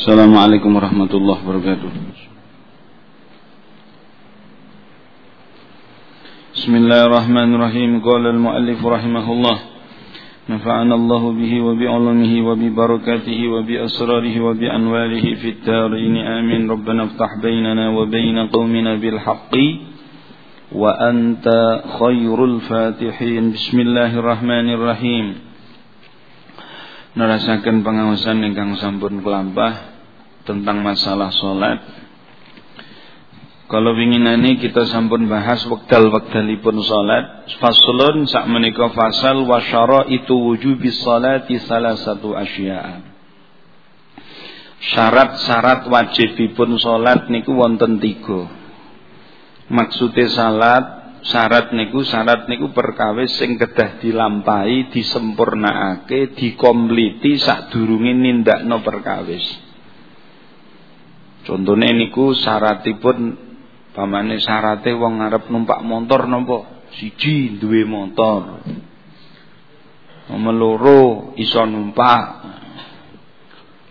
Assalamualaikum warahmatullahi wabarakatuh. Bismillahirrahmanirrahim. Qala al-muallif rahimahullah. Nafa'ana Allah bihi wa bi 'ilmihi wa bi barakatihi wa bi wa bi fit tarin. Amin. Rabbana iftah bainana wa bain qaumina bil wa anta khairul fatihin. Bismillahirrahmanirrahim. nerasakan pengawasan ingkang sampun kelampah tentang masalah solat. Kalau ini kita sampun bahas wekdal-wekdalipun salat. Faslun sak menika fasal wa itu wujubis salati salah satu asya'a. Syarat-syarat wajibipun salat niku wonten tiga. Maksude salat syarat niku syarat niku perkawis sing kedah dilampahi disempurnakake dikompliti sadurunge nindakno perkawis contohnya niku syaratipun pamane syarate wong ngarep numpak motor napa siji duwe motor nomor loro iso numpak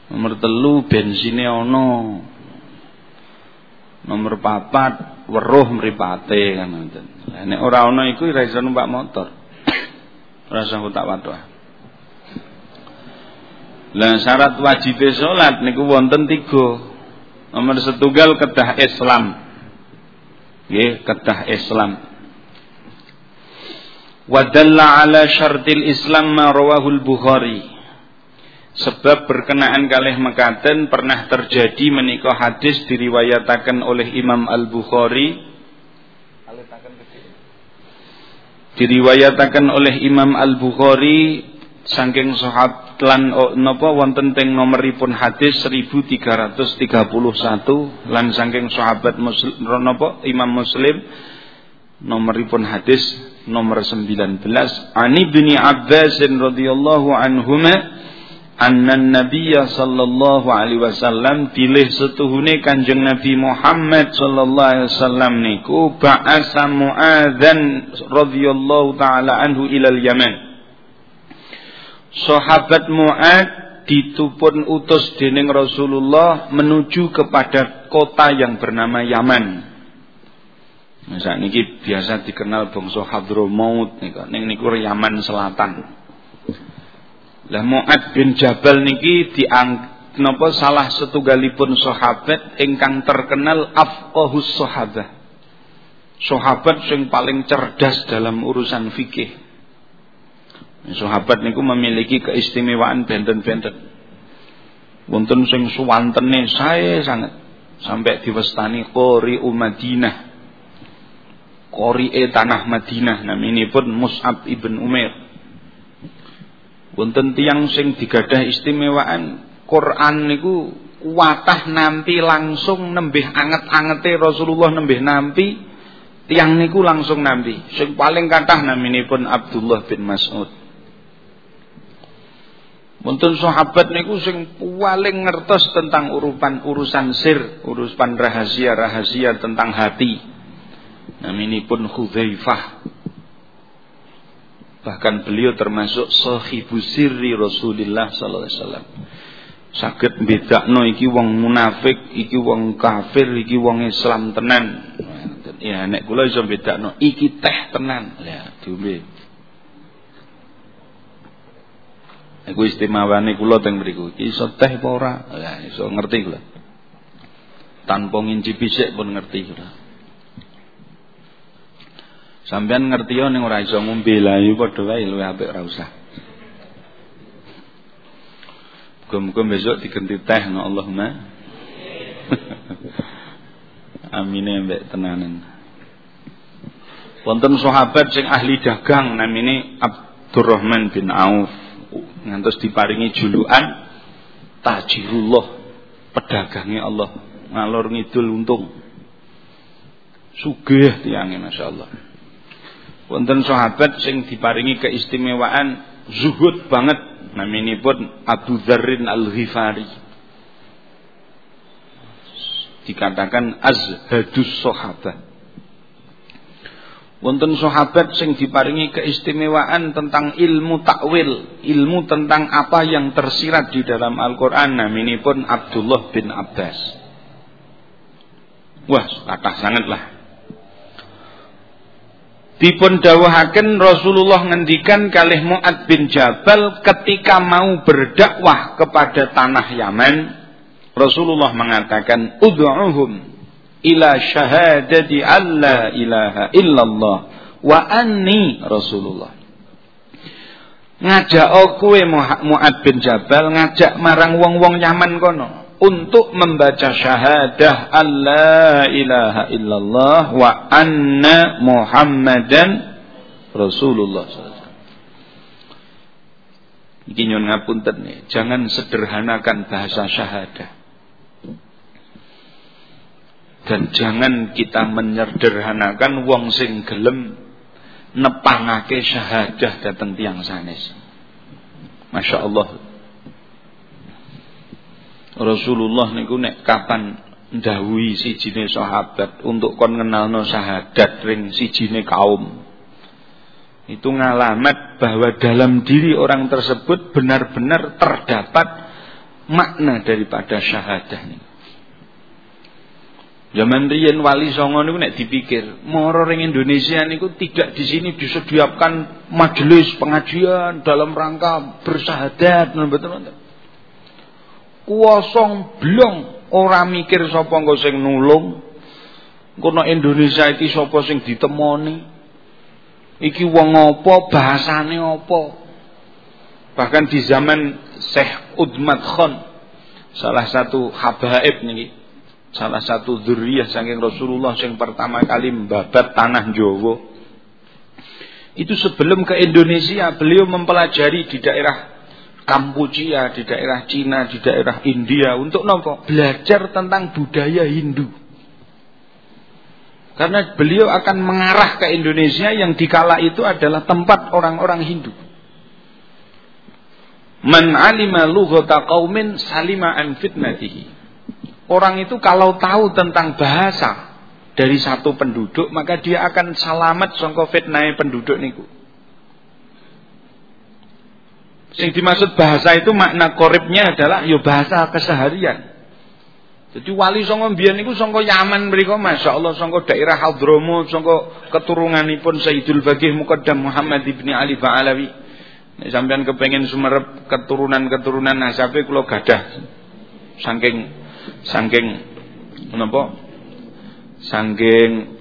nomor telu bensine ana nomor papat weruh mripate kan ngoten. Lah nek ora ana iku ora iso numpak motor. Ora iso tak wadah. Lah syarat wajib salat niku wonten tiga. Nomor setunggal kedah Islam. Nggih, kedah Islam. Wadalla ala syartil Islam ma rawahul Bukhari. Sebab berkenaan kalih mekaten pernah terjadi menikah hadis diriwayatakan oleh Imam Al-Bukhari diriwayatakan oleh Imam Al-Bukhari saking sahabat lan oh, napa wonten teng nomoripun hadis 1331 lan saking sahabat Muslim napa Imam Muslim nomoripun hadis nomor 19 Ani bin Abbas radhiyallahu anhuma anna nabiyya sallallahu alaihi wasallam pilih setuhune kanjeng Nabi Muhammad sallallahu alaihi wasallam niku ba'asa Muadzan radhiyallahu taala anhu ilal Yaman Sahabat Muad ditupun utus dening Rasulullah menuju kepada kota yang bernama Yaman. Nah, niki biasa dikenal bangsa Hadramaut nika ning niku Yaman Selatan. Lah Mu'ad bin Jabal niki diang napa salah setunggalipun sahabat ingkang terkenal afqahus sahabah. Sahabat sing paling cerdas dalam urusan fikih. Sahabat niku memiliki keistimewaan benten-benten. Wonten sing suwantene sae sangat. Sampai diwestani qori Madinah. Qori e tanah Madinah. Naminipun Mus'ab ibn Umair. Wonten tiyang sing digadah istimewaan Quran niku watah nampi langsung nembih anget-angete Rasulullah nembih nampi tiang niku langsung nampi. Sing paling kathah naminipun Abdullah bin Mas'ud Wonten sahabat niku sing paling ngertos tentang urupan urusan sir, urusan rahasia-rahasia tentang hati. Naminipun Hudzaifah Bahkan beliau termasuk sahibu sirri Rasulullah sallallahu alaihi wasallam. Saged bedakno iki wong munafik, iki wong kafir, iki wong Islam tenan. Ya nek kula iso bedakno iki teh tenan. Ya diombe. Iku istimewane kula teng mriku. Iki iso teh apa ora? Ya ngerti kula. Tanpa ngincipi sik pun ngerti kula. Sampean ngerti yo ning ora iso ngombe lah yo padha wae luwih apik ora usah. Muga-muga besok diganti teh no Allahumma. Amin mbek tenanan. Wonten sahabat sing ahli dagang namine Abdurrahman bin Auf ngantos diparingi julukan Tajirullah pedagangnya Allah. Ngalor ngidul untung. Sugih tiange masyaallah wonten sahabat sing diparingi keistimewaan zuhud banget. Naminipun Abu Dzarrin Al-Ghifari. Dikatakan azhadus sahabat Wonten sahabat sing diparingi keistimewaan tentang ilmu takwil, ilmu tentang apa yang tersirat di dalam Al-Qur'an naminipun Abdullah bin Abbas. Wah, kata sangatlah. Dipun dawuhaken Rasulullah ngendikan kalih Mu'ad bin Jabal ketika mau berdakwah kepada tanah Yaman, Rasulullah mengatakan, "Ud'uhum ila syahadati alla ilaha illallah wa anni rasulullah. Ngajak kowe Mu'ad bin Jabal ngajak marang wong-wong Yaman kono untuk membaca syahadah alla ilaha illallah wa anna muhammadan rasulullah Iki nyun ngapunten jangan sederhanakan bahasa syahadah. Dan jangan kita menyederhanakan wong sing gelem nepangake syahadah dateng tiang sanes. Masya Allah. Rasulullah niku nek kapan ndawuhi sijine sahabat untuk kon ngenalno syahadat ring sijine kaum. Itu ngalamat bahwa dalam diri orang tersebut benar-benar terdapat makna daripada syahadah ini. Zaman riyen wali songo niku nek dipikir, moro ring Indonesia niku tidak di sini disediakan majelis pengajian dalam rangka bersahadat betul-betul. Kuosong blong ora mikir sapa engko sing nulung. Kono Indonesia iki sapa sing ditemoni? Iki wong apa, bahasane apa? Bahkan di zaman Syekh Udmat Khan salah satu habaib niki salah satu zuriyah saking Rasulullah yang pertama kali membabat tanah Jawa. Itu sebelum ke Indonesia beliau mempelajari di daerah Kampuchia, di daerah Cina, di daerah India untuk nopo belajar tentang budaya Hindu. Karena beliau akan mengarah ke Indonesia yang dikala itu adalah tempat orang-orang Hindu. Man alima lughata qaumin salima an fitnatihi. Orang itu kalau tahu tentang bahasa dari satu penduduk, maka dia akan salamat sangka fitnah penduduk niku. Sing dimaksud bahasa itu makna koripnya adalah yo ya bahasa keseharian. Jadi wali songo mbiyen niku sangka Yaman mriku Allah sangka daerah Hadramut sangka keturunanipun Sayyidul Bagih Muqaddam Muhammad ibni Ali Ba'alawi. Nek sampean kepengin sumerep keturunan-keturunan nasabe kula gadah. Saking saking menapa saking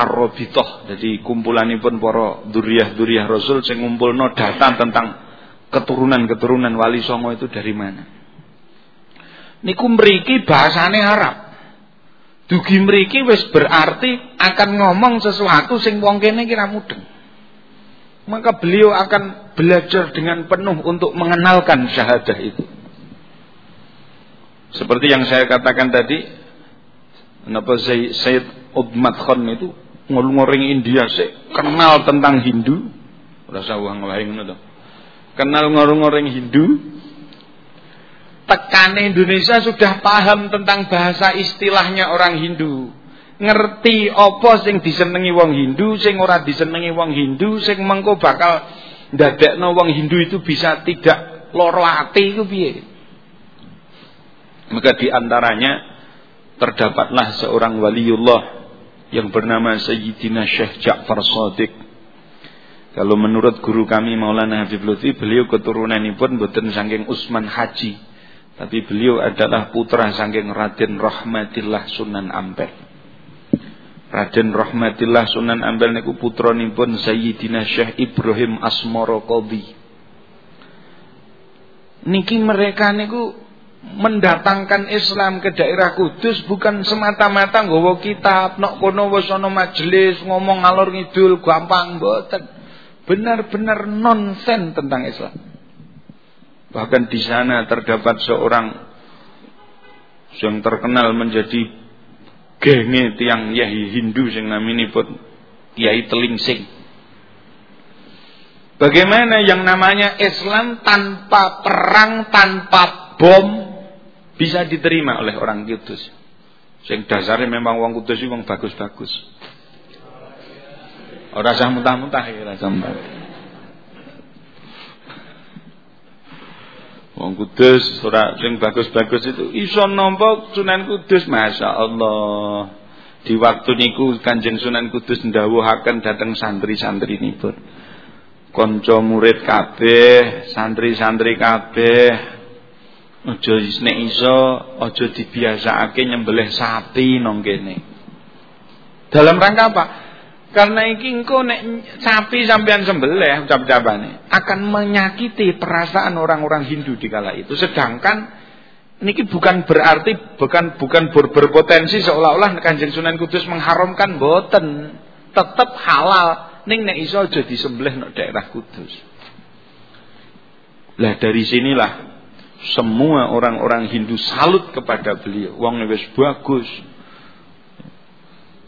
jadi kumpulanipun para duriyah-duriyah Rasul sing ngumpulno data tentang keturunan-keturunan Wali Songo itu dari mana. Niku mriki bahasane Arab. Dugi mriki wis berarti akan ngomong sesuatu sing wong kene kira mudeng. Maka beliau akan belajar dengan penuh untuk mengenalkan syahadah itu. Seperti yang saya katakan tadi, kenapa Sayyid Udmat Khan itu ngurung-nguring India sih kenal tentang Hindu, rasa uang lain itu. Kenal ngurung-nguring Hindu, tekan Indonesia sudah paham tentang bahasa istilahnya orang Hindu. Ngerti apa sing disenengi wong Hindu, sing ora disenengi wong Hindu, sing mengko bakal ndadekno wong Hindu itu bisa tidak loro ati iku. Maka di antaranya terdapatlah seorang waliullah yang bernama Sayyidina Syekh Ja'far Sadiq. Kalau menurut guru kami Maulana Habib Lutfi, beliau keturunan ini pun bukan saking Usman Haji. Tapi beliau adalah putra saking Raden Rahmatillah Sunan Ampel. Raden Rahmatillah Sunan Ampel niku putra pun Sayyidina Syekh Ibrahim Asmoro Qadhi. Niki mereka niku mendatangkan Islam ke daerah Kudus bukan semata-mata nggawa kitab, nok kono wis ana majelis ngomong ngalor ngidul gampang mboten. Benar-benar nonsen tentang Islam. Bahkan di sana terdapat seorang yang terkenal menjadi genge tiang Yahi Hindu sing pun Kiai Telingsing. Bagaimana yang namanya Islam tanpa perang, tanpa bom, bisa diterima oleh orang kudus. Sing dasarnya memang wong kudus wong bagus-bagus. Ora usah muntah-muntah ya ora muntah. Wong Kudus ora sing bagus-bagus itu iso nampa Sunan Kudus Masya Allah. Di waktu niku Kanjeng Sunan Kudus ndawuhaken dhateng santri-santri nipun. Kanca murid kabeh, santri-santri kabeh Aja nek iso aja dibiasakake nyembelih sapi nang kene. Dalam rangka apa? Karena iki engko nek sapi sampean sembelih ucap-ucapane akan menyakiti perasaan orang-orang Hindu di kala itu. Sedangkan niki bukan berarti bukan bukan ber, berpotensi seolah-olah Kanjeng Sunan Kudus mengharamkan boten. Tetap halal ning nek iso aja disembelih nek daerah Kudus. Lah dari sinilah semua orang-orang Hindu salut kepada beliau. Wong wis bagus.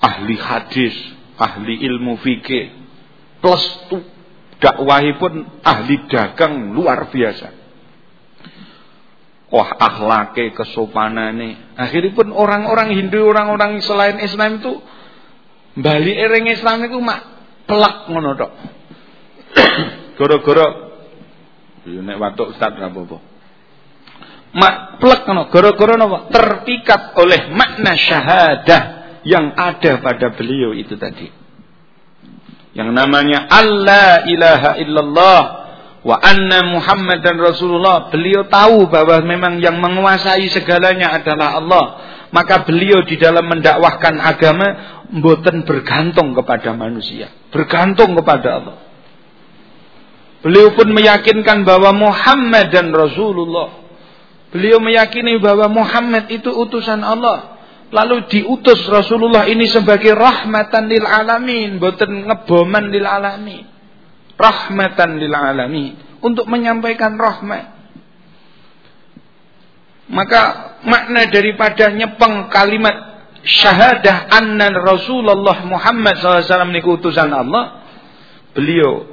Ahli hadis, ahli ilmu fikih. Plus pun ahli dagang luar biasa. Wah akhlake kesopanane. Akhirnya pun orang-orang Hindu, orang-orang selain Islam itu bali ering Islam itu mak pelak ngono. Goro-goro nek watuk Ustaz apa-apa mak plek no gara-gara napa terpikat oleh makna syahadah yang ada pada beliau itu tadi. Yang namanya Allah ilaha illallah wa anna Muhammad dan Rasulullah. Beliau tahu bahwa memang yang menguasai segalanya adalah Allah. Maka beliau di dalam mendakwahkan agama mboten bergantung kepada manusia bergantung kepada Allah. Beliau pun meyakinkan bahwa Muhammad dan Rasulullah Beliau meyakini bahwa Muhammad itu utusan Allah. Lalu diutus Rasulullah ini sebagai rahmatan lil alamin, boten ngeboman lil alamin. Rahmatan lil alamin untuk menyampaikan rahmat. Maka makna daripada nyepeng kalimat syahadah anna Rasulullah Muhammad SAW ini utusan Allah, beliau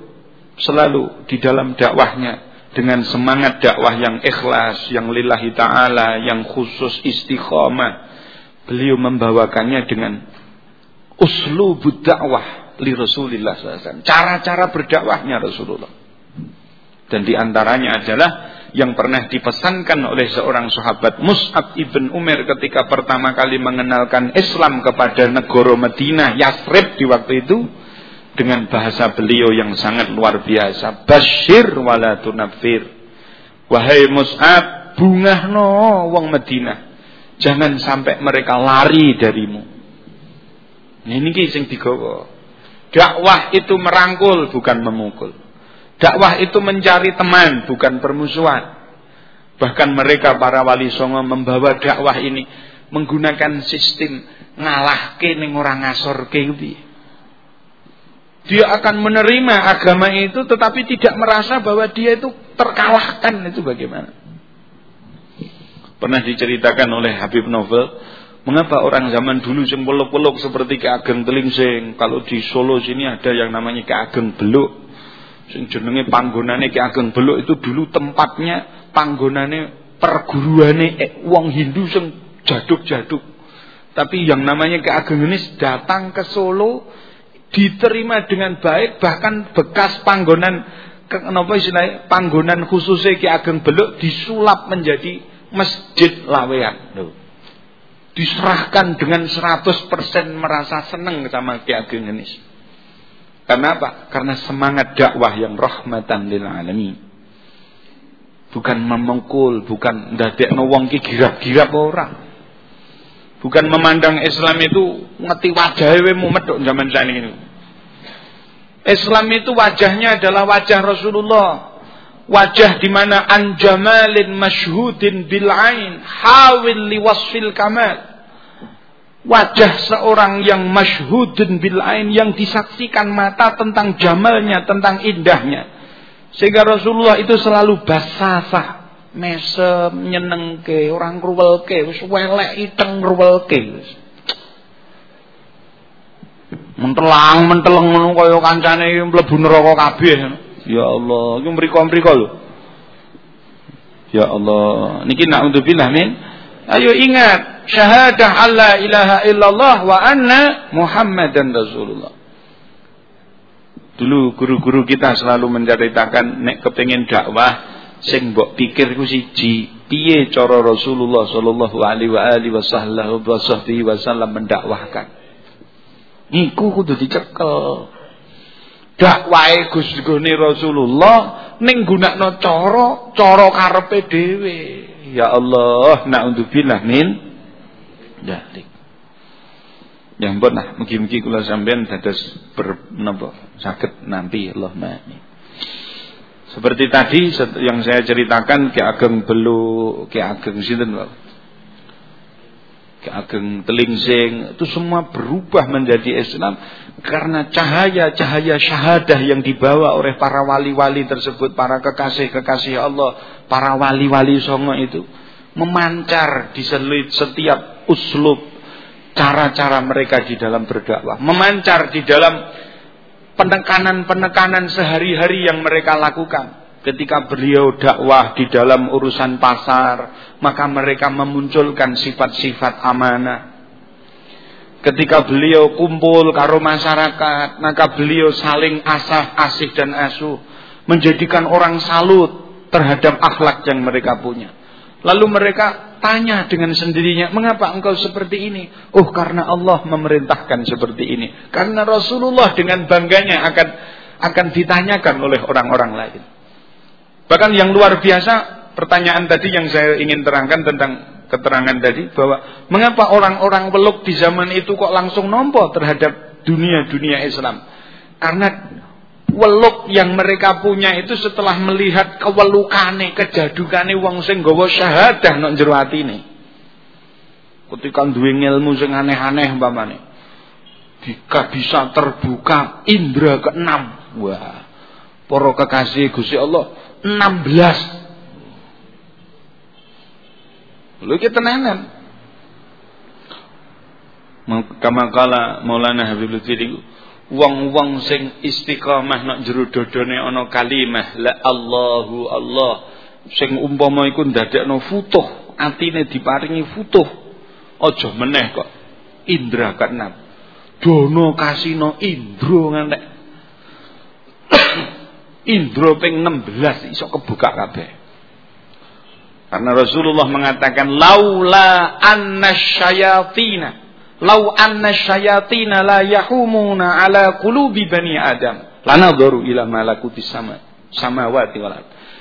selalu di dalam dakwahnya dengan semangat dakwah yang ikhlas, yang lillahi ta'ala, yang khusus istiqomah. Beliau membawakannya dengan uslubud dakwah li Rasulillah SAW. Cara-cara berdakwahnya Rasulullah. Dan di antaranya adalah yang pernah dipesankan oleh seorang sahabat Mus'ab ibn Umar ketika pertama kali mengenalkan Islam kepada negara Madinah, Yasrib di waktu itu dengan bahasa beliau yang sangat luar biasa. Bashir wala tunafir. Wahai Mus'ab, bungahno wong Madinah. Jangan sampai mereka lari darimu. Nah, ini sing digawa. Dakwah itu merangkul bukan memukul. Dakwah itu mencari teman bukan permusuhan. Bahkan mereka para wali songo membawa dakwah ini menggunakan sistem ngalahke ning orang ngasorke kuwi dia akan menerima agama itu tetapi tidak merasa bahwa dia itu terkalahkan. Itu bagaimana? Pernah diceritakan oleh Habib Novel mengapa orang zaman dulu yang peluk-peluk seperti Ki Ageng Telingsing kalau di Solo sini ada yang namanya Ki Ageng Beluk. Sing jenenge panggonane Ki Ageng Beluk itu dulu tempatnya panggonane perguruane eh, wong Hindu sing jaduk-jaduk. Tapi yang namanya Ki Ageng ini datang ke Solo diterima dengan baik bahkan bekas panggonan kenapa istilahnya panggonan khususnya Ki Ageng Beluk disulap menjadi masjid lawean Loh. diserahkan dengan 100% merasa senang sama Ki Ageng ini karena apa? karena semangat dakwah yang rahmatan lil alamin bukan memengkul bukan ndadek wong ki girap-girap orang Bukan memandang Islam itu ngeti wajahnya mumet dok zaman saat ini. Islam itu wajahnya adalah wajah Rasulullah. Wajah di mana anjamalin masyhudin bil ain hawil liwasfil kamal. Wajah seorang yang masyhudin bil ain yang disaksikan mata tentang jamalnya, tentang indahnya. Sehingga Rasulullah itu selalu basasah mesem nyenengke orang ruwelke wis welek iteng ruwelke wis. Mentelang menteleng ngono kaya kancane mlebu neraka kabeh. Ya Allah iki mriko-mriko lho. Ya Allah niki naudzubillah min. Ayo ingat syahadah Allah ilaha illallah wa anna muhammadan rasulullah. Dulu guru-guru kita selalu menceritakan nek kepengin dakwah sing mbok pikir ku siji, piye cara Rasulullah sallallahu alaihi wa alihi wasallam mendakwahkan. Niku kudu dicekel. Dakwahe Gus Gune Rasulullah ning gunakno cara cara karepe dhewe. Ya Allah, naudzubillah min dalik. Yang pun nah mugi-mugi kula sampean dados ber napa saged nanti Allahumma amin. Seperti tadi yang saya ceritakan Ki Ageng Belu, Ki Ageng sinten? Ki Ageng Telingsing itu semua berubah menjadi Islam karena cahaya-cahaya syahadah yang dibawa oleh para wali-wali tersebut, para kekasih-kekasih Allah, para wali-wali songo itu memancar di setiap uslub cara-cara mereka di dalam berdakwah, memancar di dalam penekanan-penekanan sehari-hari yang mereka lakukan. Ketika beliau dakwah di dalam urusan pasar, maka mereka memunculkan sifat-sifat amanah. Ketika beliau kumpul karo masyarakat, maka beliau saling asah, asih dan asuh, menjadikan orang salut terhadap akhlak yang mereka punya. Lalu mereka tanya dengan sendirinya, mengapa engkau seperti ini? Oh, karena Allah memerintahkan seperti ini. Karena Rasulullah dengan bangganya akan akan ditanyakan oleh orang-orang lain. Bahkan yang luar biasa, pertanyaan tadi yang saya ingin terangkan tentang keterangan tadi bahwa mengapa orang-orang peluk di zaman itu kok langsung nompo terhadap dunia-dunia Islam? Karena weluk yang mereka punya itu setelah melihat kewelukane, kejadukane wong sing gawa syahadah nang jero atine. Ketika duwe ilmu sing aneh-aneh umpamane. Jika bisa terbuka indera keenam. Wah. Para kekasih Gusti Allah 16. Lho iki tenanan. Kama kala Maulana Habibul Fidi wong-wong sing istiqamah nak jero dodone ana kalimah la Allahu Allah. Sing umpama iku ndadekno futuh atine diparingi futuh. Aja meneh kok indra keenam. Dono kasino indro ngantek. Indro ping 16 iso kebuka kabeh. Karena Rasulullah mengatakan laula anna syayatina Lau anna syayatina la yahumuna ala qulubi bani Adam. Lanadharu ila malakuti sama samawati wal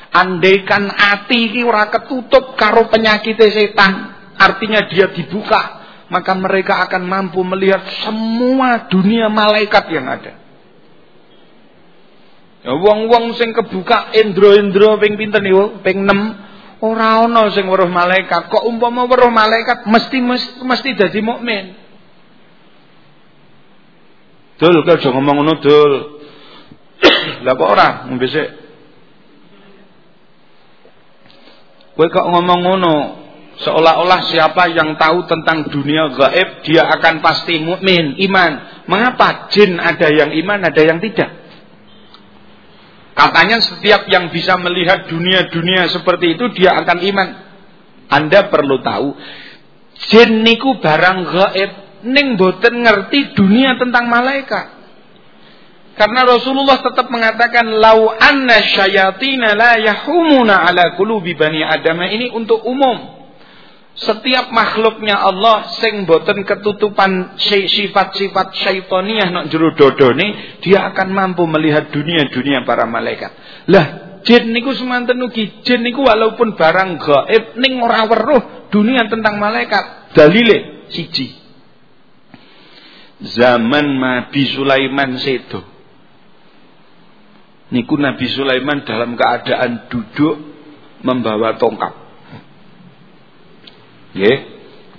Andaikan ati iki ora ketutup karo penyakit setan, artinya dia dibuka, maka mereka akan mampu melihat semua dunia malaikat yang ada. Ya wong-wong sing kebuka indra-indra ping pinten niku? Ping 6. Ora ana sing weruh malaikat. Kok umpama weruh malaikat mesti mesti, mesti dadi mukmin. Dul, kau aja ngomong ngono, Dul. Lah kok ora ngombe sik. Kowe kok ngomong ngono, seolah-olah siapa yang tahu tentang dunia gaib dia akan pasti mukmin, iman. Mengapa jin ada yang iman, ada yang tidak? Katanya setiap yang bisa melihat dunia-dunia seperti itu dia akan iman. Anda perlu tahu, jin niku barang gaib ning boten ngerti dunia tentang malaikat. Karena Rasulullah tetap mengatakan lau anna syayatina la yahumuna ala qulubi bani Adam ini untuk umum. Setiap makhluknya Allah sing boten ketutupan sifat-sifat syaitoniah nak jero dodone, dia akan mampu melihat dunia-dunia para malaikat. Lah, jin niku semanten ugi, jin niku walaupun barang gaib ning ora weruh dunia tentang malaikat. Dalile siji zaman Nabi Sulaiman sedo. Niku Nabi Sulaiman dalam keadaan duduk membawa tongkat. Ya,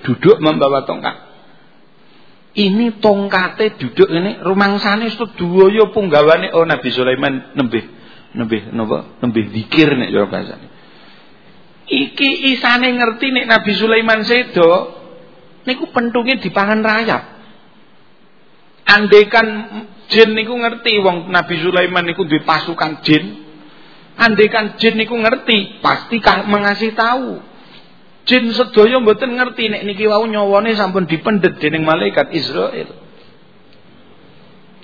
duduk membawa tongkat. Ini tongkate duduk ini rumangsane sedaya punggawane oh Nabi Sulaiman nembih nembih napa nembih zikir nek yo bahasane. Iki isane ngerti nek Nabi Sulaiman sedo niku pentunge dipangan rayap. Andaikan jin niku ngerti wong Nabi Sulaiman niku duwe pasukan jin. Andaikan jin niku ngerti, pasti mengasih tahu. Jin sedaya mboten ngerti nek niki wau nyawane sampun dipendet dening malaikat Israel.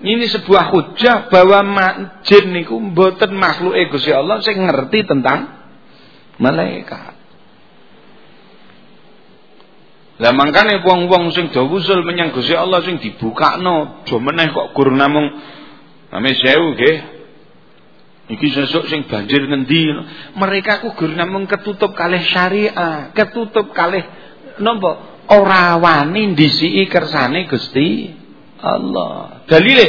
Ini sebuah hujah bahwa jin niku mboten makhluk Gusti Allah sing ngerti tentang malaikat. Lah mangkane wong-wong sing do usul menyang Gusti Allah sing dibukakno, do meneh kok gur namung ame sewu nggih. Iki sesuk sing banjir ngendi? Mereka ku gur namung ketutup kalih syariah, ketutup kalih napa? Ora wani ndisiki kersane Gusti Allah. Dalile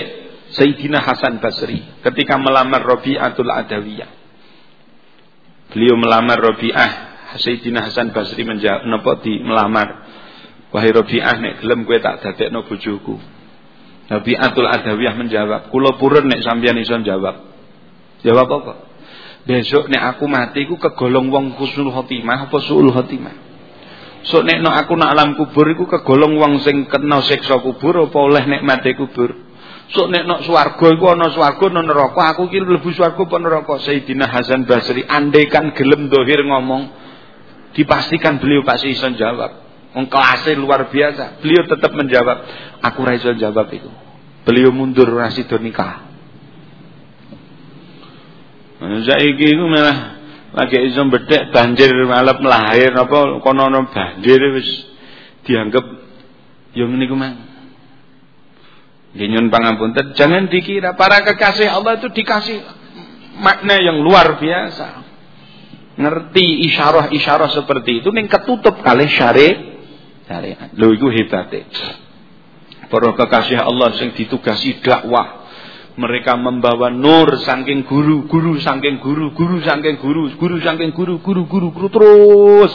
Sayyidina Hasan Basri ketika melamar Rabi'atul Adawiyah. Beliau melamar Rabi'ah. Sayyidina Hasan Basri menjawab napa di melamar. Wahai Rabi'ah nek gelem kowe tak dadekno bojoku. Rabi'atul Adawiyah menjawab, kula purun nek sampeyan iso jawab. Jawab apa? Besok nek aku mati ku kegolong wong kusnul khotimah apa suul khotimah? Sok nek no aku nak alam kubur iku kegolong wong sing kena siksa kubur apa oleh nikmate kubur. Sok nek no swarga iku ana swarga ana neraka, aku ki mlebu swarga apa neraka. Sayyidina Hasan Basri andaikan gelem dohir ngomong dipastikan beliau pasti iso jawab. Kelasnya luar biasa. Beliau tetap menjawab, aku ra jawab itu. Beliau mundur ora sida nikah. Saiki iku malah lagi iso bedek banjir malap melahir apa kono ono banjir wis dianggap yo ngene ku mang. Nyun pangapunten, jangan dikira para kekasih Allah itu dikasih makna yang luar biasa. Ngerti isyarah-isyarah seperti itu ning ketutup kali syari syariat. Lho iku hebate. Para kekasih Allah sing ditugasi dakwah mereka membawa nur saking guru, guru saking guru, guru saking guru, guru saking guru, guru, guru, guru terus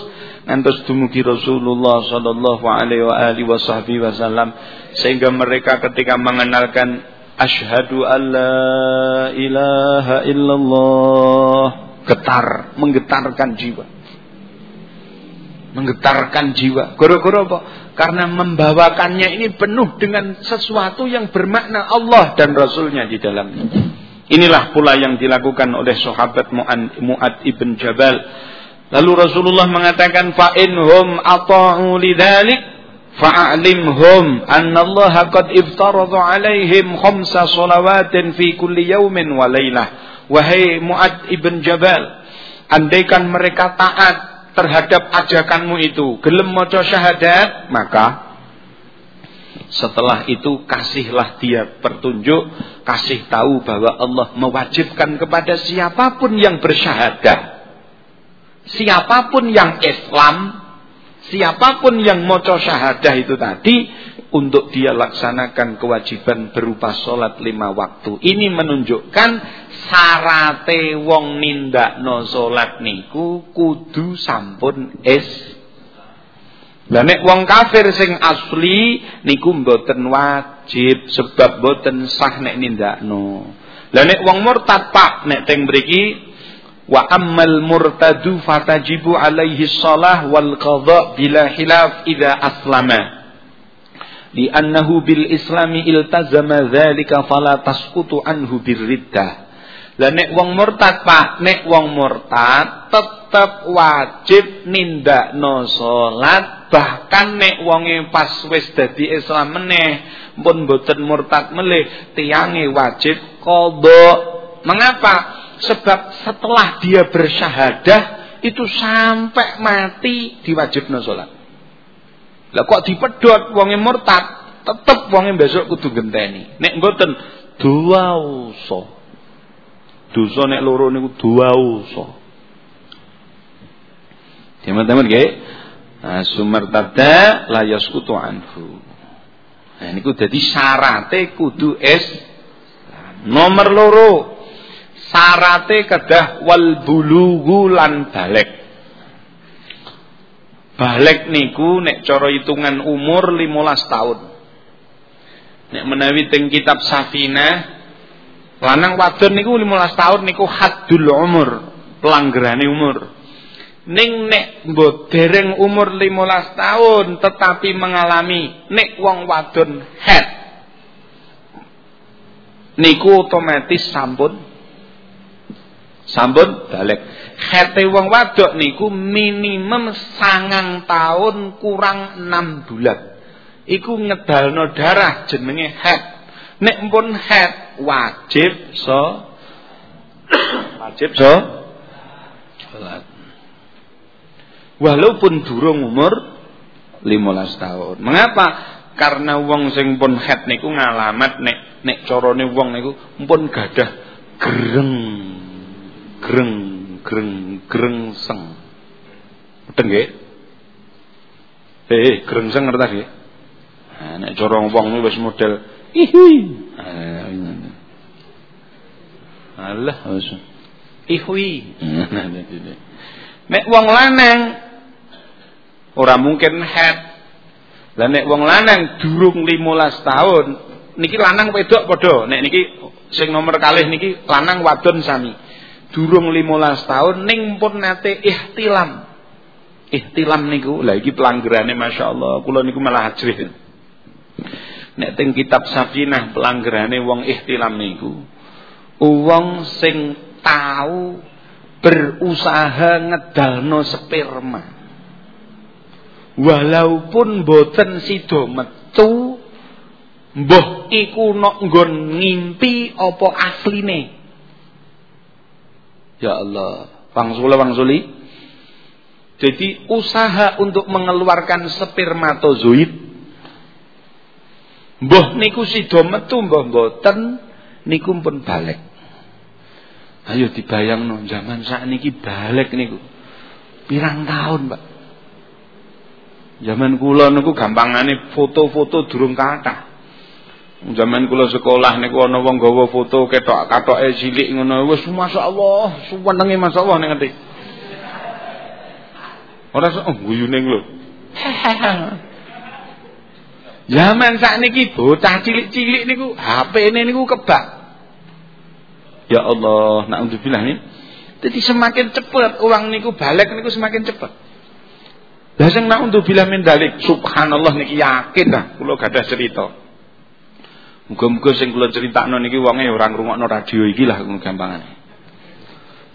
ngantos dumugi Rasulullah sallallahu alaihi wa alihi wasallam sehingga mereka ketika mengenalkan asyhadu alla ilaha illallah getar, menggetarkan jiwa. Menggetarkan jiwa. Goro-goro apa? Karena membawakannya ini penuh dengan sesuatu yang bermakna Allah dan Rasulnya di dalamnya. Inilah pula yang dilakukan oleh sahabat Mu'ad ibn Jabal. Lalu Rasulullah mengatakan ata'u lidhalik fa'alimhum anna Allah qad iftaradha alaihim khamsa salawatin fi kulli yawmin wa laylah. Wahai Mu'ad ibn Jabal, andaikan mereka taat terhadap ajakanmu itu. Gelem maca syahadat maka setelah itu kasihlah dia petunjuk kasih tahu bahwa Allah mewajibkan kepada siapa pun yang bersyahadat. Siapa pun yang Islam siapa pun yang maca syahadah itu tadi untuk dia laksanakan kewajiban berupa sholat lima waktu. Ini menunjukkan sarate wong nindakno sholat niku kudu sampun es. Lah nek wong kafir sing asli niku mboten wajib sebab mboten sah nek nindakno. Lah nek wong murtad Pak nek teng mriki wa ammal murtadu fatajibu alaihi shalah wal qadha bila hilaf idza aslama li'annahu bil islami iltazama dzalika fala tasqutu anhu birriddah. Lah nek wong murtad Pak nek wong murtad tetep wajib nindakno salat bahkan nek wonge pas wis dadi Islam meneh pun boten murtad melih tiange wajib qadha mengapa? Sebab setelah dia bersyahadah itu sampai mati diwajibno salat lah kok dipedhot wonge murtad, tetep wonge besok kudu genteni. Nek mboten dosa. Dosa nek loro niku dosa. Teman-teman nggih. Nah, sumartada la yaskutu anhu. Nah niku dadi syarate kudu es nomor loro. Syarate kedah wal bulughu lan balik. Balik niku nek cara hitungan umur 15 tahun. Nek menawi teng kitab Safina lanang wadon niku 15 tahun niku haddul umur, pelanggarane umur. Ning nek mbok dereng umur 15 tahun tetapi mengalami nek wong wadon head niku otomatis sampun sampun balik Hete wong wadok niku minimum sangang tahun kurang enam bulan. Iku ngedalno darah jenenge head. Nek pun head wajib so wajib so. Walaupun durung umur 15 tahun. Mengapa? Karena wong sing pun head niku ngalamat nek nek carane wong niku pun gadah greng greng greng greng seng. Betul nggih? Eh, greng seng ngerti nggih? Nah, nek cara wong wis model ihi. Allah, ihwi. Nek wong lanang ora mungkin head. Lah nek wong lanang durung 15 tahun, niki lanang wedok padha. Nek niki sing nomor kalih niki lanang wadon sami. Durung 15 tahun ning pun nate ihtilam. Ihtilam niku lah iki pelanggarane masyaallah kula niku malah ajrih. Nek teng kitab Safinah pelanggarane wong ihtilam niku wong sing tahu berusaha ngedalno sperma. Walaupun boten sida metu mbah iku nok nggon ngimpi apa asline. Ya Allah, pangsula pangsuli. Jadi usaha untuk mengeluarkan spermatozoid mbah niku sida metu mbah boten niku pun balik. Ayo dibayangno zaman sakniki balik niku. Pirang tahun, Pak? Zaman kula niku gampangane foto-foto durung kathah. Zaman kula sekolah niku ana wong gawa foto ketok-katoke cilik ngono wis masyaallah, suwenenge masyaallah ning ngerti. Ora oh guyune lho. Zaman sakniki bocah cilik-cilik niku HP-ne niku kebak. Ya Allah, naudzubillah nih. Jadi semakin cepat uang niku balik niku semakin cepat. Lah sing naudzubillah min dalik, subhanallah niki yakin dah kula gadah cerita. Muga-muga sing kula critakno niki wonge ora ngrungokno radio iki lah gampangane.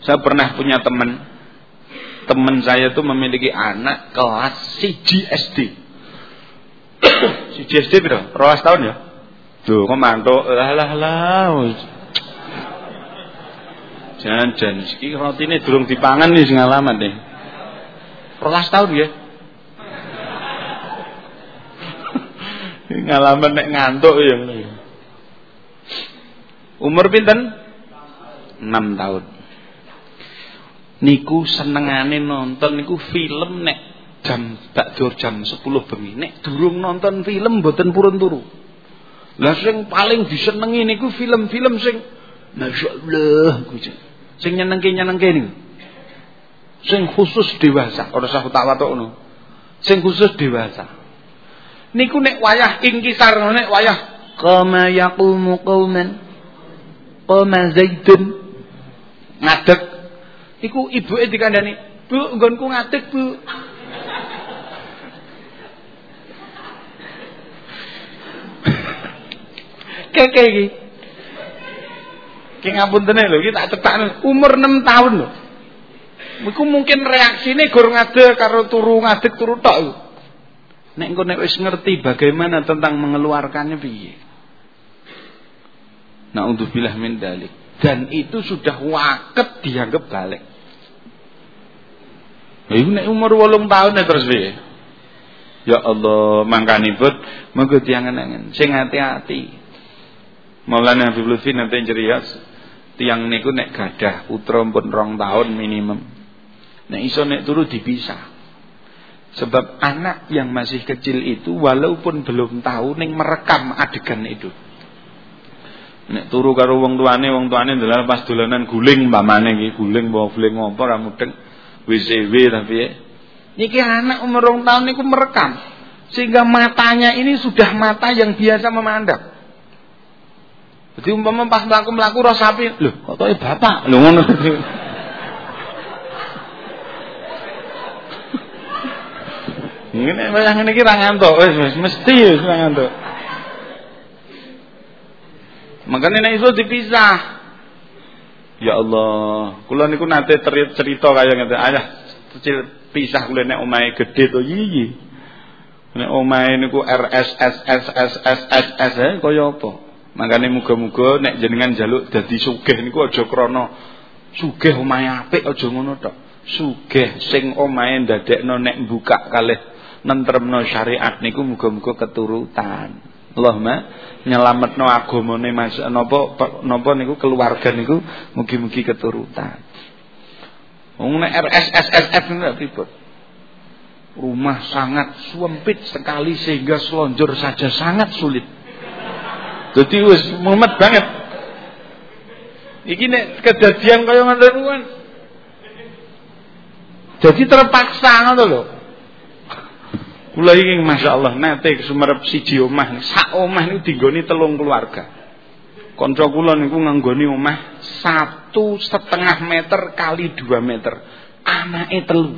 Saya pernah punya teman teman saya itu memiliki anak kelas CG SD. CG SD piro? 12 tahun ya? Tuh, kok mantuk. Lah lah lah. Jan-jan iki rotine durung dipangan nih sing alamat nih. 12 tahun ya. ngalaman nek ngantuk ya Umur pinten? 6 tahun. Niku senengane nonton niku film nek jam bakdur jam 10 bengi. Nek durung nonton film mboten purun turu. Lah sing paling disenengi niku film-film sing masyaallah kuwi. Sing nyenengke-nyenengke niku. Sing khusus dewasa, ora usah watokno. Sing khusus dewasa. Niku nek wayah ingkisar nek wayah qama yaqumu qauman qama zaidun ngadeg iku ibuke dikandani Bu nggonku ngadeg Bu Keke iki Ki ngapunten lho, iki tak cetakno umur 6 tahun lho. Iku mungkin reaksine gur ngadeg karo turu ngadeg turu tok. Nek engko wis ngerti bagaimana tentang mengeluarkannya piye. Nauzubillah min dalik. Dan itu sudah waket dianggap balik. Iku nek umur 8 tahun terus piye? Ya Allah, mangkanipun monggo diangen-angen sing hati-hati. Maulana Habib Lutfi nanti cerias tiang niku nek gadah putra pun rong tahun minimum. Nek iso nek turu dipisah. Sebab anak yang masih kecil itu walaupun belum tahu ning merekam adegan itu. Nek turu karo wong tuane, wong tuane ndelal pas dolanan guling mbamane iki, guling bawa guling ngopo ra mudeng WCW tapi ya. Niki anak umur rong tahun niku merekam. Sehingga matanya ini sudah mata yang biasa memandang. Jadi umpama pas mlaku-mlaku roh sapi, lho kok toke bapak. Lho ngono. Ngene malah ngene iki ngantuk, wis mesti wis ra ngantuk. Makanya nek iso dipisah. Ya Allah, kula niku nate cerita kaya ngene, ayah pisah kula nek omahe gedhe to iki. Nek omahe niku RS S S S S S S kaya apa? Makane muga-muga nek jenengan jaluk dadi sugih niku aja krana sugih omahe apik aja ngono tok. Sugih sing omahe ndadekno nek buka kalih nentremno syariat niku muga-muga keturutan. Allahumma nyelametno agamane Mas napa napa niku keluarga niku mugi-mugi keturutan. Wong nek RSSSF niku pripun? Rumah sangat sempit sekali sehingga selonjor saja sangat sulit. Jadi wis mumet banget. Iki nek kejadian kaya ngoten kan. Jadi terpaksa ngono lho. Kula iki masyaallah nate sumerep siji omah, sak omah niku dinggoni telung keluarga. Kanca kula niku nganggoni omah satu setengah meter kali dua meter. Anake telu.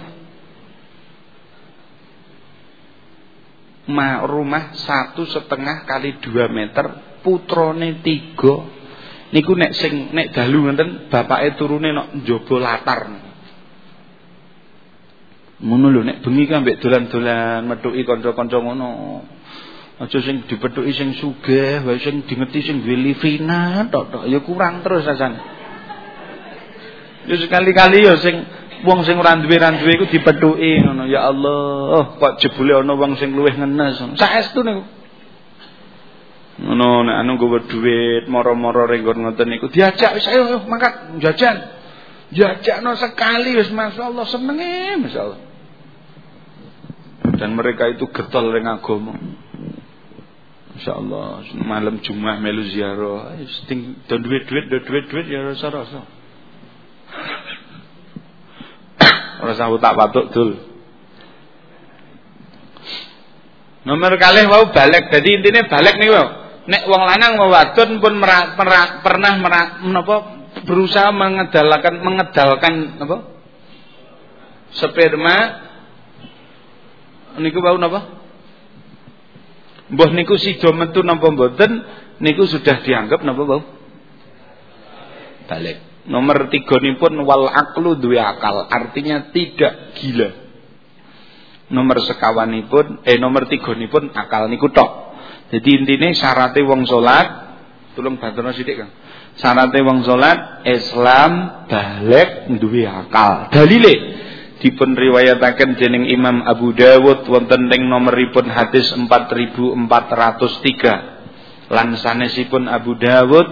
Ma rumah satu setengah kali dua meter putrane tiga niku nek sing nek dalu ngoten bapake turune nok njaba latar ngono lho nek bengi kan mbek dolan-dolan methuki kanca-kanca ngono. Aja sing dipethuki sing sugih wae sing dingeti sing duwe livina tok tok. Ya kurang terus rasane. Ya sekali-kali ya sing wong sing ora duwe ora duwe iku dipethuki ngono. Ya Allah kok jebule ana wong sing luwih ngenes saestu niku. Ngono nek anu gue dhuwit moro-moro renggon ngoten niku diajak wis ayo mangkat jajan. Jajakno sekali wis masyaallah senenge masyaallah dan mereka itu getol ring agama. Insyaallah malam Jumat melu ziarah. Sing do duit-duit do duit-duit ya rasa-rasa sambut tak patuk dul. Nomor kali wau balik. Jadi intinya balik nih wau. Nek wong lanang mau wadon pun mera, mera, pernah mera, menapa berusaha mengedalkan mengedalkan apa sperma niku bau napa? Mbah niku sida metu napa mboten niku sudah dianggap napa bau balik. Nomor tiga pun wal aklu duwe akal artinya tidak gila. Nomor sekawanipun eh nomor tiga pun akal niku tok. Jadi intinya syaratnya wong sholat, tolong bantuan sidik kan. Syaratnya wong sholat, Islam balik duwe akal. Dalile dipun riwayataken dening Imam Abu Dawud wonten ing nomoripun hadis 4403. Lan sanesipun Abu Dawud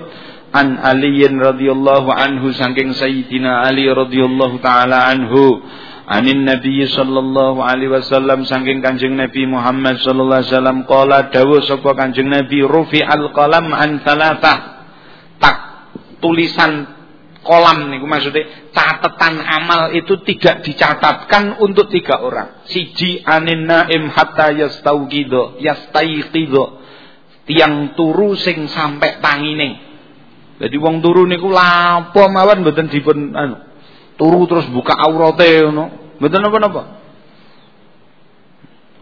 an Aliyin radhiyallahu anhu saking Sayyidina Ali radhiyallahu taala anhu anin Nabi sallallahu alaihi wasallam saking Kanjeng Nabi Muhammad sallallahu alaihi wasallam qala dawuh sapa Kanjeng Nabi rufi al qalam an salatah tak tulisan kolam niku maksudnya. Catatan amal itu tidak dicatatkan untuk tiga orang. Siji anin naim hatta yastauqido yastaiqido tiang turu sing sampai tangine. Jadi wong turu niku lapo mawon mboten dipun anu turu terus buka aurate ngono. Mboten napa-napa.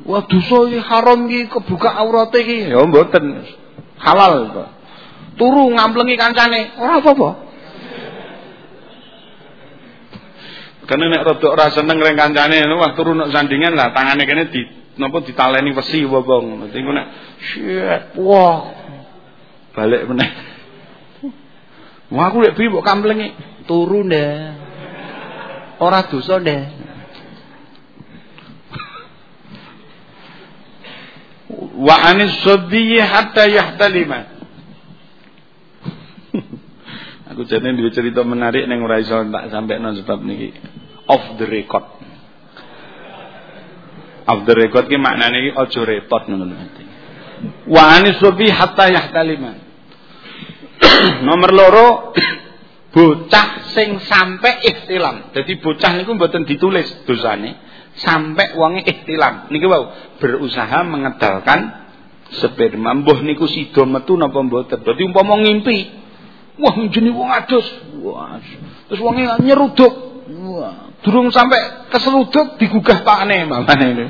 Wah dosa iki haram iki kebuka aurate iki. Ya mboten halal turu ngamplengi kancane. Ora apa-apa karena nek rada ora seneng reng kancane wah turu nek sandingan lah tangane kene di napa ditaleni wesi apa ngono dadi nek wah balik meneh Wah aku lek piye mbok kamplengi turu ndak Ora dosa deh. Wa anis sabiyyi hatta yahtalima. Aku jane duwe cerita menarik ning ora iso tak sampekno sebab niki off the record. Off the record ki maknane iki aja repot ngono lho. Wa anis sabiyyi hatta yahtalima. Nomor loro bocah sing sampai ihtilam. Jadi bocah niku mboten ditulis dosane sampai wonge ihtilam. Niki wau berusaha mengedalkan sperma. Mbah niku sida metu napa mboten. Dadi umpama ngimpi, wah jenenge wong adus. Wah. Terus wonge nyeruduk. Wah, durung sampai keseruduk digugah pakne mamane ini.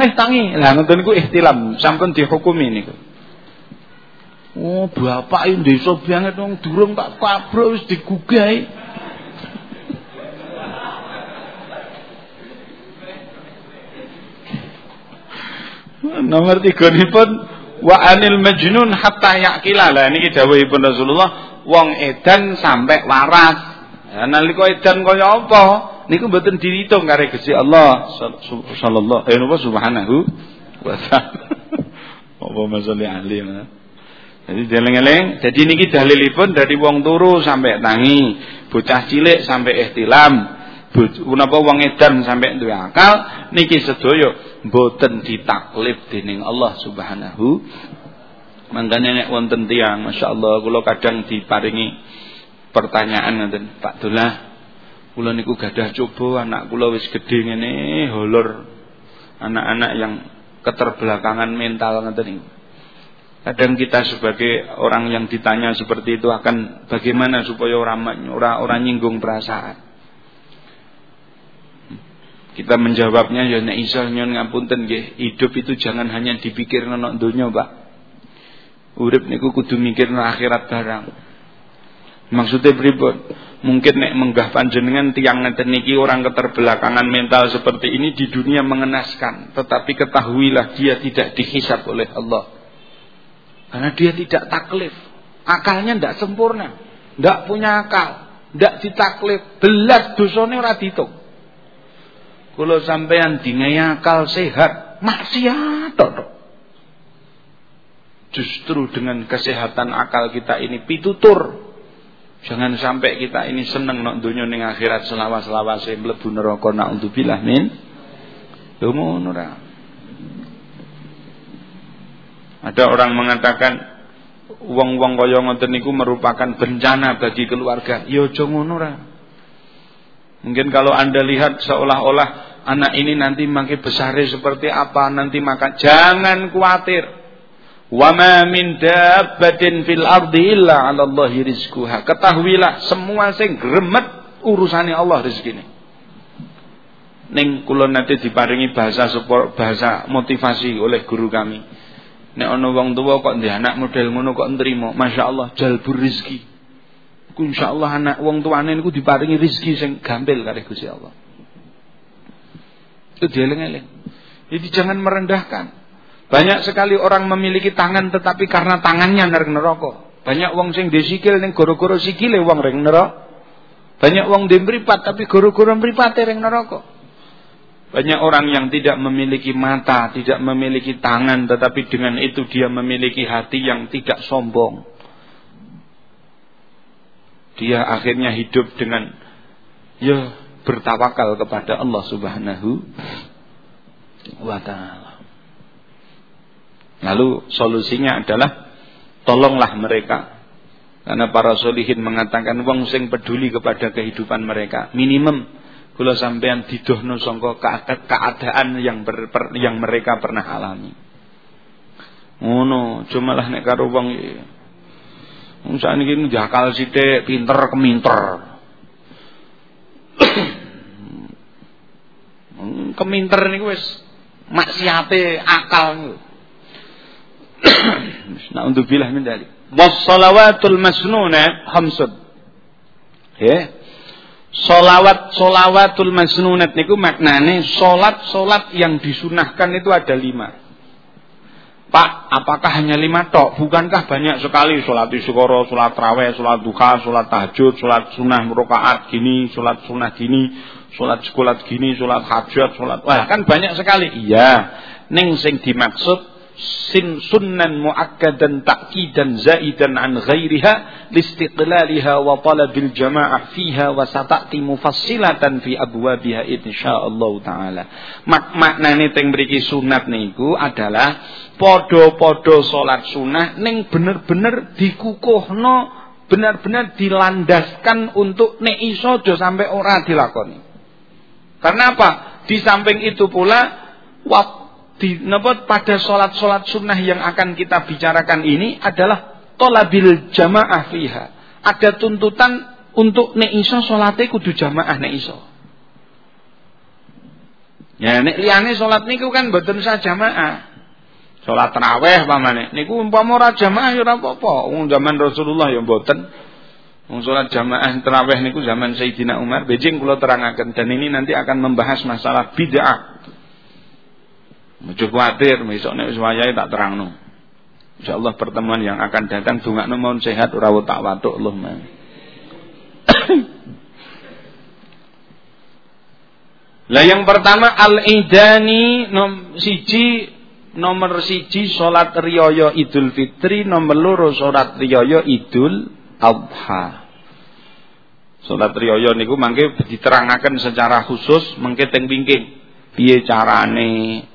Eh tangi. Lah ngoten niku ihtilam, sampun dihukumi niku. Oh, bapak ini desa banget dong, durung tak kabro wis digugai. Nomor tiga ini pun wa anil majnun hatta yaqila. Lah niki dawuhipun Rasulullah, wong edan sampai waras. Ya nalika edan kaya apa? Niku mboten dihitung kare Gusti Allah sallallahu eh subhanahu wa ta'ala. Apa masali ahli. Jadi deleng-eleng, jadi niki dalilipun dari wong turu sampai tangi, bocah cilik sampai ihtilam, napa wong edan sampai duwe akal niki sedaya mboten ditaklif dening Allah Subhanahu Mangkane nek wonten tiyang masyaallah kula kadang diparingi pertanyaan ngoten Pak Dolah kula niku gadah coba anak kula wis gedhe ngene holor anak-anak yang keterbelakangan mental ngoten niku Kadang kita sebagai orang yang ditanya seperti itu akan bagaimana supaya orang orang, orang nyinggung perasaan. Kita menjawabnya ya nek iso nyon ngapunten nggih, hidup itu jangan hanya dipikir nang donya, Pak. Urip niku kudu mikir akhirat barang. Maksudnya pripun? Mungkin nek menggah panjenengan tiang ngeten orang keterbelakangan mental seperti ini di dunia mengenaskan, tetapi ketahuilah dia tidak dihisap oleh Allah. Karena dia tidak taklif. Akalnya tidak sempurna. Tidak punya akal. Tidak ditaklif. Belas dosanya ora. Kalau sampean dingai akal sehat. Maksiat. Justru dengan kesehatan akal kita ini pitutur. Jangan sampai kita ini seneng nak dunia ning akhirat selawas-lawase mlebu neraka naudzubillah min. Lho ngono ada orang mengatakan wong-wong kaya ngoten niku merupakan bencana bagi keluarga. Ya aja ngono Mungkin kalau Anda lihat seolah-olah anak ini nanti makin besar seperti apa, nanti maka jangan khawatir. Wa ma min dabbatin fil ardi illa 'ala Allahi rizquha. Ketahuilah semua sing gremet urusane Allah rezekine. Ning kula nanti diparingi bahasa support, bahasa motivasi oleh guru kami. Nek ana wong tuwa kok ndek anak model ngono kok nrimo, masyaallah jalbur rezeki. Ku insyaallah anak wong tuane niku diparingi rezeki sing gampil karo Gusti Allah. Itu dieling-eling. Jadi jangan merendahkan. Banyak sekali orang memiliki tangan tetapi karena tangannya nereng neraka. Banyak wong sing desikil ning goro-goro sikile wong reng neraka. Banyak wong mripat tapi goro-goro mripate reng neraka. Banyak orang yang tidak memiliki mata, tidak memiliki tangan, tetapi dengan itu dia memiliki hati yang tidak sombong. Dia akhirnya hidup dengan ya bertawakal kepada Allah Subhanahu wa taala. Lalu solusinya adalah tolonglah mereka. Karena para solihin mengatakan wong sing peduli kepada kehidupan mereka, minimum kula sampean didohno sangka keadaan yang ber, per, yang mereka pernah alami. Ngono, cuma lah nek karo wong Wong sakniki jakal sithik, pinter keminter. keminter niku wis maksiate akal. Nah untuk bilah min dalik. Was-salawatul masnuna hamsud. Ya. Solawat solawatul masnunat niku maknane solat solat yang disunahkan itu ada lima. Pak, apakah hanya lima tok? Bukankah banyak sekali sholat isyukoro, sholat raweh, sholat duha, sholat tahajud, sholat sunnah merokaat gini, sholat sunnah gini, sholat sekolah gini, sholat hajat, sholat wah kan banyak sekali. Iya, neng sing dimaksud sin sunnan muakkadan ta'kidan zaidan an ghairiha listiqlaliha wa talabil jama'ah fiha wa satati mufassilatan fi abwabiha insyaallah taala. Mak maknane teng mriki sunat niku adalah podo-podo salat sunah ning bener-bener dikukuhno benar-benar dilandaskan untuk nek iso aja sampai ora dilakoni. Karena apa? Di samping itu pula di napa pada sholat-sholat sunnah yang akan kita bicarakan ini adalah tolabil jamaah fiha. Ada tuntutan untuk nek iso salate kudu jamaah nek. Ya nek liyane salat niku kan mboten sah jamaah. Salat tarawih pamane niku umpama ora jamaah ya ora apa-apa. Zaman Rasulullah ya mboten. Wong salat jamaah tarawih niku zaman Sayyidina Umar. Beijing kula terangaken dan ini nanti akan membahas masalah bid'ah Ojo kuwatir, besok nek wis wayahe tak terangno. Insyaallah pertemuan yang akan datang dongakno mohon sehat ora tak watuk Allah. Lah yang pertama al-idani nom siji nomor siji salat riyaya Idul Fitri, nomor loro salat riyaya Idul Adha. Salat riyaya niku mangke diterangaken secara khusus mengke teng wingking. Piye carane?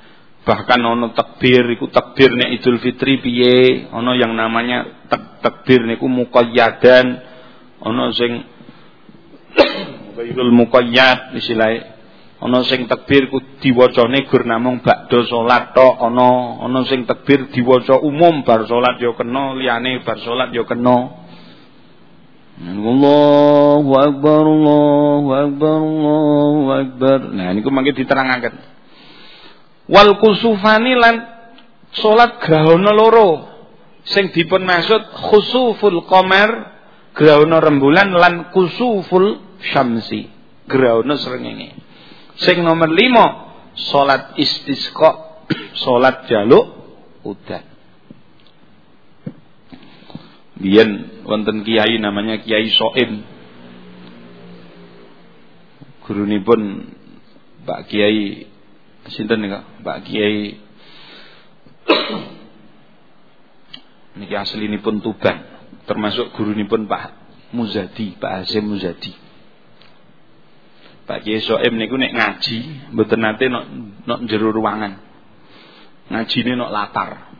Bahkan ono takbir iku takbir Idul Fitri piye? Ono yang namanya tek takbir niku muqayyadan. Ono sing Ghairul muqayyad istilahnya. Ana sing takbir ku diwacane gur namung bakda salat tok. Ana ana sing takbir diwaca umum bar salat ya kena liyane bar salat ya kena. Allahu akbar Allahu akbar Allahu akbar. Nah niku mangke diterangaken wal kusufani lan salat grahana loro sing dipun maksud khusuful qamar grahana rembulan lan kusuful syamsi grahana srengenge Sing nomor lima, salat istisqa, salat jaluk udan. Biyen wonten kiai namanya Kiai Soim. Gurunipun Pak Kiai sinten nika? Pak Kiai niki aslinipun Tuban, termasuk gurunipun Pak Muzadi, Pak Hasim Muzadi. Pak Kiai Soem niku nek ngaji mboten nate nok nok jero ruangan. Ngajine nok latar.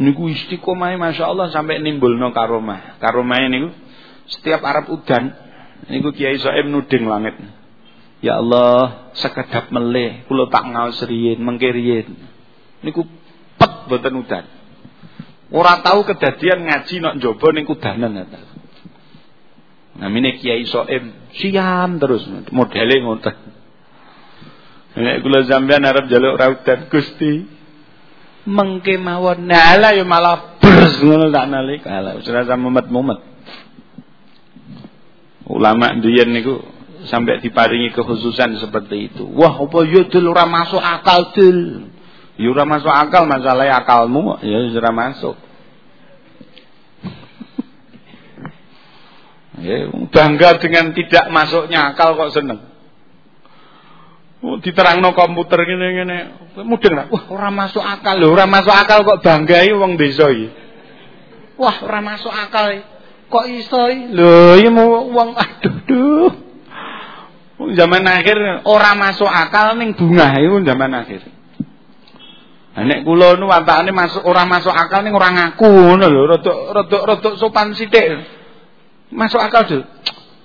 Niku istiqomah Allah sampai nimbulno karomah. Karomah niku setiap Arab udan niku Kiai Soem nuding langit. Ya Allah, sekedap meleh kula tak ngaos riyin, mengke riyin. Niku pet mboten udan. Ora tahu kedadian ngaji nok njaba ning kudanan Namine Kiai Soem, siam terus modele ngoten. Nek kula sampean arep njaluk raudan Gusti, mengke mawon. Nah ya malah bers ngono tak nalik. Ala wis rasa mumet-mumet. Ulama ndiyen niku sampai diparingi kekhususan seperti itu. Wah, apa ya, ora masuk akal dul. Ya ora masuk akal masalahnya akalmu ya ora masuk. Ya, bangga dengan tidak masuknya akal kok seneng. Oh, diterangno komputer ngene-ngene, mudeng lah. Wah, ora masuk akal lho, ora masuk akal kok banggai wong desa iki. Wah, ora masuk akal. Kok iso Lho, iki wong aduh duh. Zaman akhir ora masuk akal ning bunga iku zaman akhir. Nah, nek kula nu watakane masuk ora masuk akal ning ora ngaku ngono lho, rada rada rada sopan sithik. Masuk akal tuh.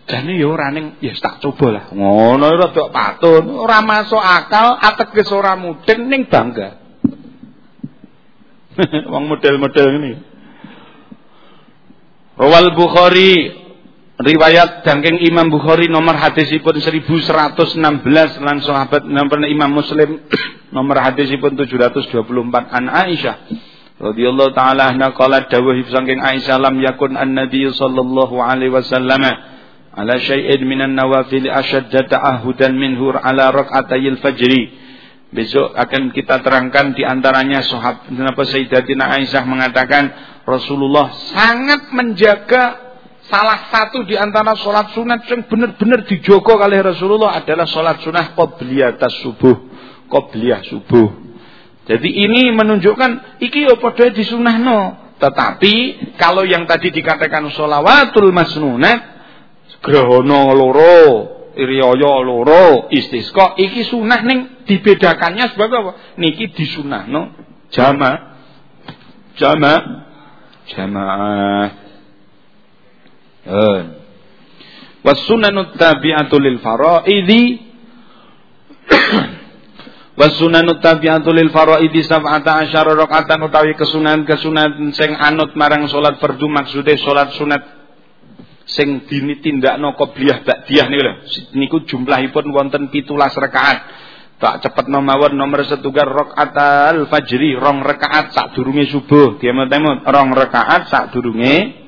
Jane ya ora ning ya tak coba lah. Ngono rada patun, ora masuk akal ateges ora mudeng ning bangga. Wong model-model ini. Rawal Bukhari riwayat dangking Imam Bukhari nomor hadisipun 1116 lan sahabat nomor Imam Muslim nomor hadisipun 724 an Aisyah radhiyallahu taala anha qalat dawuh saking Aisyah lam yakun an-nabiy sallallahu alaihi wasallam ala syai'in minan nawafil ashadda ta'ahudan minhu ala rak'atayil fajri. Besok akan kita terangkan di antaranya sahabat kenapa Sayyidatina Aisyah mengatakan Rasulullah sangat menjaga salah satu di antara sholat sunat yang benar-benar dijogo oleh Rasulullah adalah sholat sunat qobliyah subuh qobliyah subuh jadi ini menunjukkan iki yo padha disunahno. Tetapi kalau yang tadi dikatakan sholawatul masnunat grahana loro, riyaya loro, istisqa iki sunah ning dibedakannya sebagai apa? Niki disunahno jama jama jamaah. Eh. Was sunanut tabi'atu lil faraidi. Wasunanu tabi'atu lil faraidi sab'ata asyara rakaatan utawi kesunahan-kesunahan sing anut marang salat fardu maksude salat sunat sing dinitindakno qobliyah ba'diyah niku lho. Niku jumlahipun wonten 17 rakaat. Tak cepet mawon nomor setunggal rakaat fajri rong rakaat sadurunge subuh. Diemot-emot rong rakaat sadurunge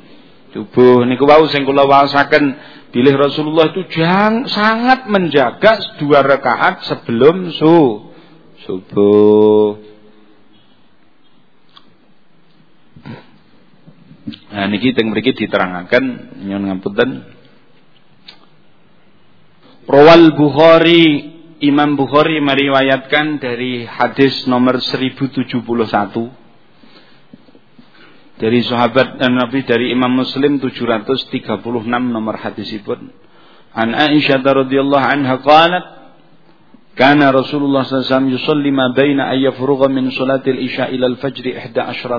subuh niku wau sing kula waosaken bilih Rasulullah itu jang, sangat menjaga dua rakaat sebelum su subuh. Nah niki teng mriki diterangaken nyuwun ngapunten. Rawal Bukhari Imam Bukhari meriwayatkan dari hadis nomor 1071 dari sahabat dan Nabi dari Imam Muslim 736 nomor hadisipun. An Aisyah radhiyallahu anha qalat kana Rasulullah sallallahu alaihi wasallam yusalli ma baina ay yafrugha min salatil isya ila al-fajr 11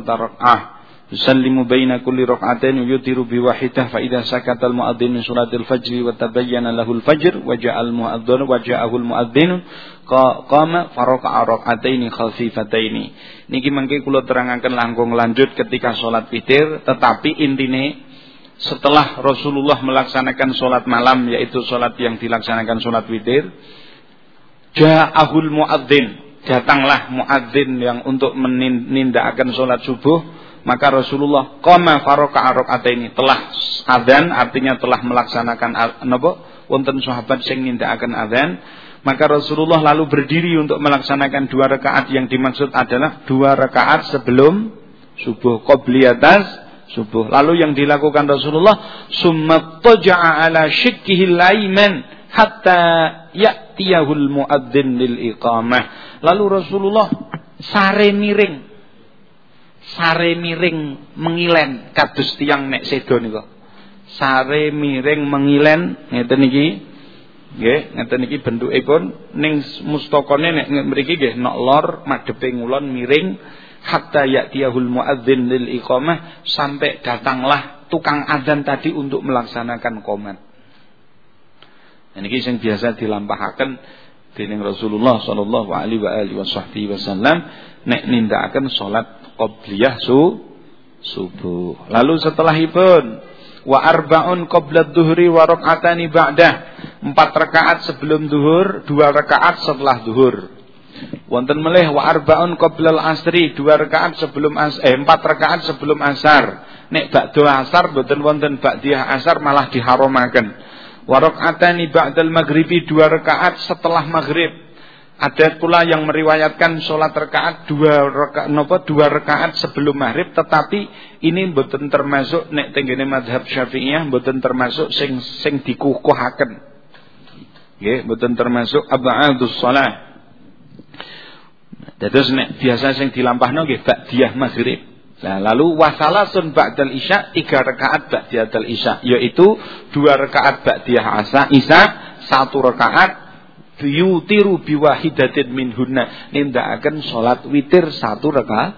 rak'ah يسلم بين كل ركعتين يوتر بواحدة فإذا سكت المؤذن من صلاة الفجر وتبين له الفجر وجاء المؤذن وجاءه المؤذن قام فركع ركعتين خفيفتين niki mangke kula terangaken langkung lanjut ketika salat witir tetapi intine setelah Rasulullah melaksanakan salat malam yaitu salat yang dilaksanakan salat witir ja'ahul muadzin datanglah muadzin yang untuk menindakkan salat subuh maka Rasulullah qama faraka ini. Telah adzan artinya telah melaksanakan napa? Wonten sahabat sing nindakaken adzan. Maka Rasulullah lalu berdiri untuk melaksanakan dua rakaat. Yang dimaksud adalah dua rakaat sebelum subuh. Qobliyatas subuh. Lalu yang dilakukan Rasulullah summa taja'a ala shikkihi laiman hatta ya'tiyahul muadzin lil iqamah. Lalu Rasulullah sare miring sare miring mengilen kados tiang nek sedo niku. Sare miring mengilen ngeten iki. Nggih, ngeten iki bentukipun ning mustakane nek mriki nggih nok lor madhepe ngulon miring hatta ya'tiyahul muadzin lil iqamah sampai datanglah tukang adzan tadi untuk melaksanakan qomat. Nah, niki sing biasa dilampahaken dening Rasulullah sallallahu alaihi wasallam nek nindakaken salat qobliyah su subuh. Lalu setelahipun wa arba'un qabla dhuhri wa rak'atani ba'dah. Empat rakaat sebelum duhur, dua rakaat setelah duhur. Wonten melih wa arba'un qabla asri, dua rakaat sebelum as eh empat rakaat sebelum asar. Nek ba'da asar boten wonten ba'diyah asar malah diharomaken. Wa rak'atani ba'dal maghribi, dua rakaat setelah maghrib. Ada pula yang meriwayatkan sholat rakaat dua rakaat nopo dua rakaat sebelum maghrib, tetapi ini betul termasuk nek tenggene madhab syafi'iyah betul termasuk sing sing dikukuhaken. Ya, betul termasuk abadus sholat. Dados nek biasa sing dilampahno nggih ba'diyah maghrib. Nah, lalu wasalasun ba'dal isya tiga rakaat ba'diyal isya yaitu dua rakaat ba'diyah asa isya satu rakaat yutiru biwahidatin minhunna. Nindakaken salat witir satu rakaat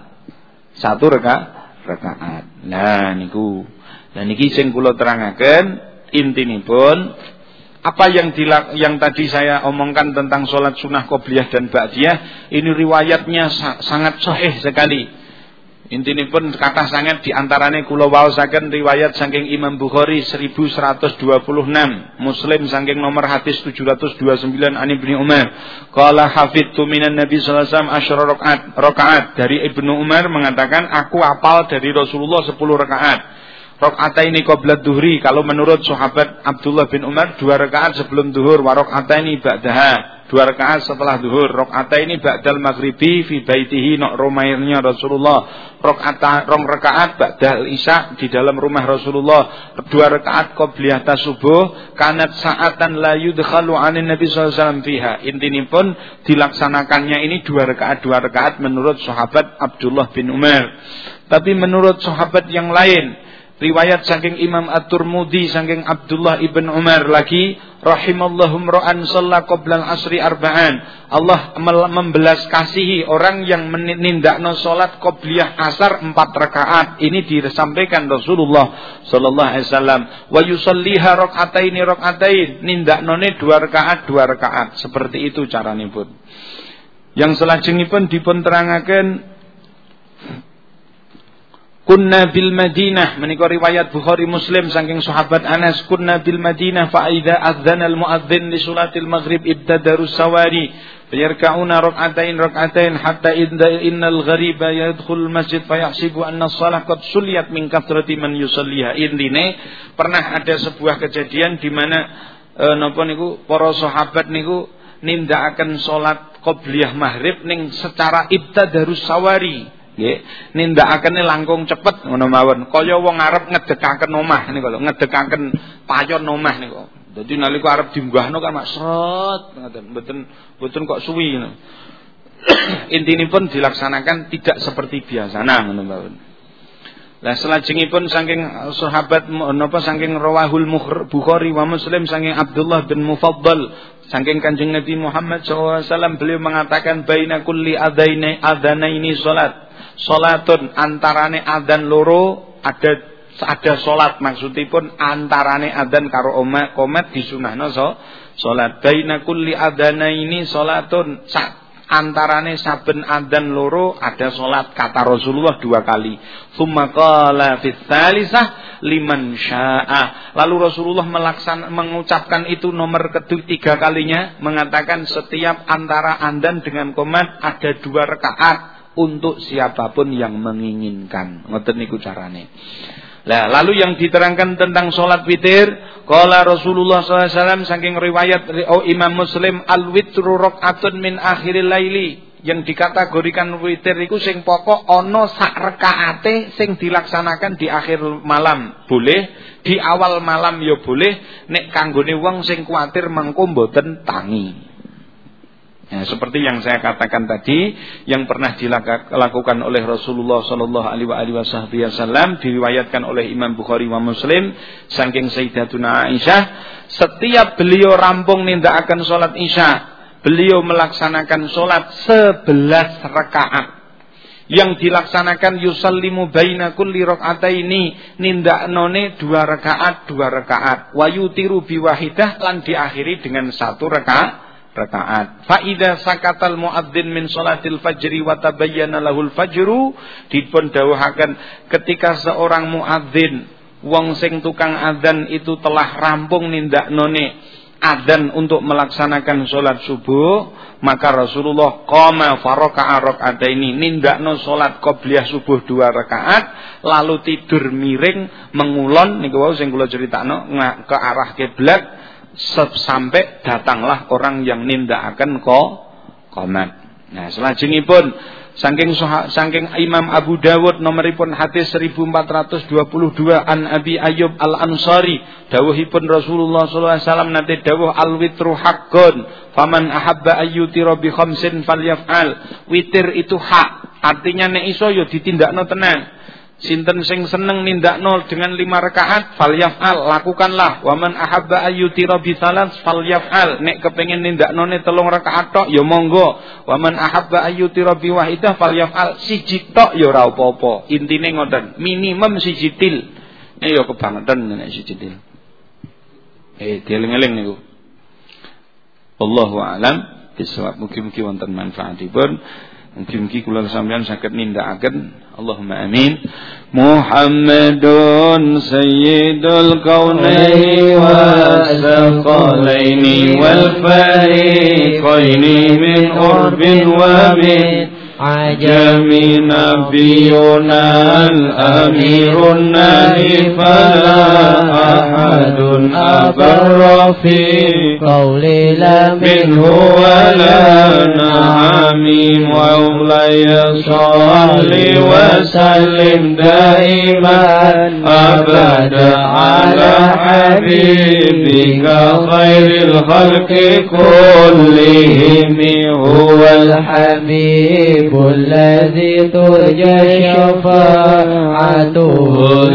satu rakaat rakaat nah niku. Nah niki sing kula terangaken intinipun apa yang dilak, yang tadi saya omongkan tentang sholat sunnah qobliyah dan ba'diyah ini riwayatnya sa sangat sahih sekali pun kata sangat di antaranya kula waosaken riwayat saking Imam Bukhari 1126, Muslim saking nomor hadis 729 an Ibnu Umar. Qala hafidtu minan Nabi sallallahu alaihi wasallam asyra rakaat. Rakaat dari Ibnu Umar mengatakan aku apal dari Rasulullah 10 rakaat. Rakaat ini qabla duhri. Kalau menurut sahabat Abdullah bin Umar dua rakaat sebelum duhur. Wa rakaat ini ba'daha. Dua rakaat setelah duhur. Rakaat ini ba'dal maghribi fi baitihi nok rumairnya Rasulullah. Rakaat rong rakaat ba'dal isya di dalam rumah Rasulullah. Dua rakaat qabliyah subuh kanat saatan la yudkhalu anin Nabi wasallam fiha. Pun dilaksanakannya ini dua rakaat dua rakaat menurut sahabat Abdullah bin Umar. Tapi menurut sahabat yang lain riwayat saking Imam At-Turmudi saking Abdullah ibn Umar lagi rahimallahum ra'an shalla qabla asri arba'an. Allah membelas kasihi orang yang menindakno salat qobliyah asar empat rakaat. Ini disampaikan Rasulullah sallallahu alaihi wasallam. Wa yusalliha rak'ataini rak'atain. Nindaknone dua rakaat dua rakaat. Seperti itu pun. Yang selajengipun dipun terangaken Kunna bil Madinah. Menika riwayat Bukhari Muslim saking sahabat Anas. Kunna bil Madinah fa idza adzana al muadzin li salatil maghrib ibtadaru sawari. Fayarka'una rak'atain rak'atain hatta idza innal ghariba yadkhul masjid fayahsibu anna shalah qad suliyat min kathrati man yusalliha. Intine pernah ada sebuah kejadian di mana e, napa niku para sahabat niku nindakaken salat qobliyah maghrib ning secara ibtadarus sawari nggih. Nindakakene langkung cepet ngono mawon. Kaya wong arep ngedekaken omah niku lho ngedekaken payon omah niku. Dadi nalika arep diunggahno kan mak sret ngoten mboten mboten kok suwi ngono. Intinipun dilaksanakan tidak seperti biasa nah ngono mawon. Lah selajengipun saking sahabat napa saking rawahul Bukhari wa Muslim saking Abdullah bin Mufaddal saking Kanjeng Nabi Muhammad SAW beliau mengatakan baina kulli adaini adanaini salat. Salatun antarane adzan loro ada ada salat maksudipun antarane adzan karo oma komat disunahno so salat. Baina kulli adanaini salatun antarane saben adzan loro ada salat kata Rasulullah dua kali. Tsumma qala fi tsalisah liman syaa. Lalu Rasulullah melaksan mengucapkan itu nomor ketiga kalinya mengatakan setiap antara adzan dengan komat ada dua rakaat untuk siapa pun yang menginginkan. Ngoten niku carane. Lalu yang diterangkan tentang sholat witir, kala Rasulullah SAW saking riwayat oh Imam Muslim al witru rokatun min akhiril laili. Yang dikategorikan witir itu sing pokok ono sak rekaate sing dilaksanakan di akhir malam. Boleh? Di awal malam ya boleh. Nek kanggone wong sing kuatir mengko mboten tangi Ya, seperti yang saya katakan tadi, yang pernah dilakukan oleh Rasulullah Shallallahu Alaihi Wasallam, diriwayatkan oleh Imam Bukhari wa Muslim, saking Sayyidatuna Aisyah, setiap beliau rampung akan sholat Isya, beliau melaksanakan sholat sebelas rakaat. Yang dilaksanakan yusallimu baina kulli rakaataini nindaknone dua rakaat dua rakaat. Wa yutiru biwahidah lan diakhiri dengan satu rakaat rakaat. Fa idza sakatal muadzin min salatil fajri wa tabayyana lahul fajru dipun dawuhaken ketika seorang muadzin wong sing tukang adzan itu telah rampung nindaknone adzan untuk melaksanakan salat subuh maka Rasulullah qama faraka'a rakaataini nindakno salat qobliyah subuh dua rakaat lalu tidur miring mengulon niku wau sing kula critakno ke arah kiblat sampai datanglah orang yang nindakaken ko komat. Nah, pun saking saking Imam Abu Dawud nomoripun hadis 1422 an Abi Ayyub Al Ansari dawuhipun Rasulullah sallallahu alaihi wasallam nanti dawuh al witru haqqun faman ahabba ayyutira bi khamsin falyaf'al witir itu hak artinya nek iso yo ya ditindakno tenang Sinten sing seneng nindakno dengan lima rakaat? Falyaf'al lakukanlah. Waman ahabba ayyutira bi salat falyaf'al. Nek kepengin nindaknone telung rakaat tok ya monggo. Waman ahabba ayyutira bi wahidah falyaf'al. Siji tok ya ora apa-apa. Intine ngoten. Minimum siji til. Eh ya kebangetan nek siji til. Eh dieling-eling niku. Wallahu alam. Bisawab. Mugi-mugi wonten manfaatipun Mugi-mugi kula sampeyan saged nindakaken Allahumma amin. Muhammadun sayyidul kaunaini was-saqalaini wal fariqaini min urbin wa min عجم نبينا الأمير النهي فلا أحد أبر في قول لا منه ولا نعم مولاي صل وسلم دائما أبدا على حبيبك خير الخلق كلهم هو الحبيب الذي ترجى شفاعته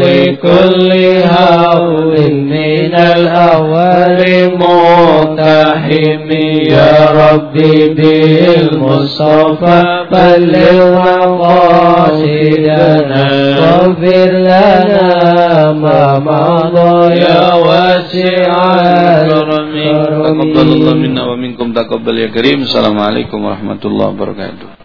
لكل هول من الأول مقتحم يا ربي بالمصطفى بلغ مقاصدنا واغفر لنا ما مضى يا واسع الكرم تقبل الله منا ومنكم تقبل يا كريم السلام عليكم ورحمة الله وبركاته.